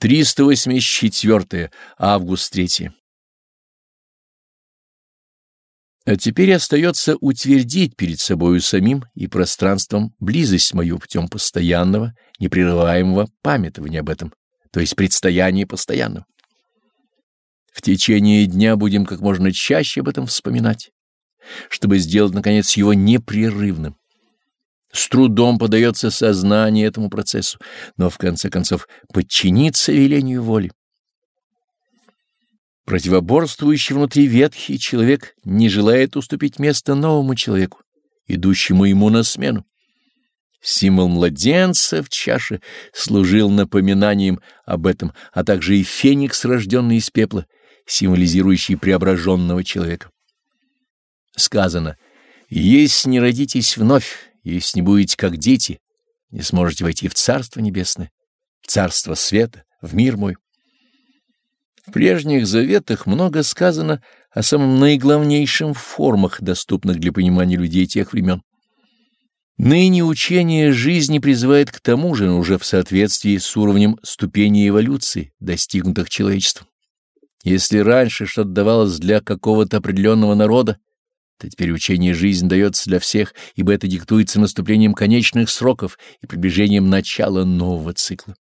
384 август 3. А теперь остается утвердить перед собою самим и пространством близость мою путем постоянного, непрерываемого памятования об этом, то есть предстояния постоянного. В течение дня будем как можно чаще об этом вспоминать, чтобы сделать, наконец, его непрерывным. С трудом подается сознание этому процессу, но в конце концов подчиниться велению воли. Противоборствующий внутри ветхий человек не желает уступить место новому человеку, идущему ему на смену. Символ младенца в чаше служил напоминанием об этом, а также и феникс, рожденный из пепла, символизирующий преображенного человека. Сказано, «Если не родитесь вновь, если не будете как дети, не сможете войти в Царство Небесное, в Царство Света, в мир мой. В прежних заветах много сказано о самом наиглавнейшем формах, доступных для понимания людей тех времен. Ныне учение жизни призывает к тому же, но уже в соответствии с уровнем ступени эволюции, достигнутых человечеством. Если раньше что-то давалось для какого-то определенного народа, то теперь учение жизнь дается для всех, ибо это диктуется наступлением конечных сроков и приближением начала нового цикла.